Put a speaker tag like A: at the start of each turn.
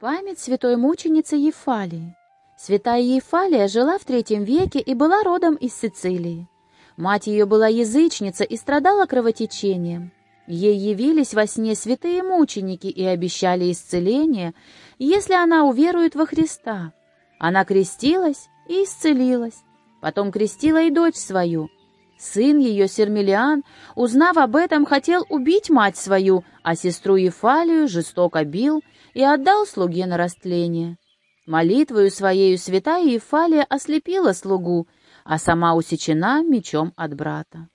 A: Память святой мученицы Ефалии. Святая Ефалия жила в третьем веке и была родом из Сицилии. Мать ее была язычница и страдала кровотечением. Ей явились во сне святые мученики и обещали исцеление, если она уверует во Христа. Она крестилась и исцелилась. Потом крестила и дочь свою. Сын ее, Сермелиан, узнав об этом, хотел убить мать свою, а сестру Ефалию жестоко бил и отдал слуге на растление. Молитвою своею святая Ефалия ослепила слугу, а сама усечена мечом от брата.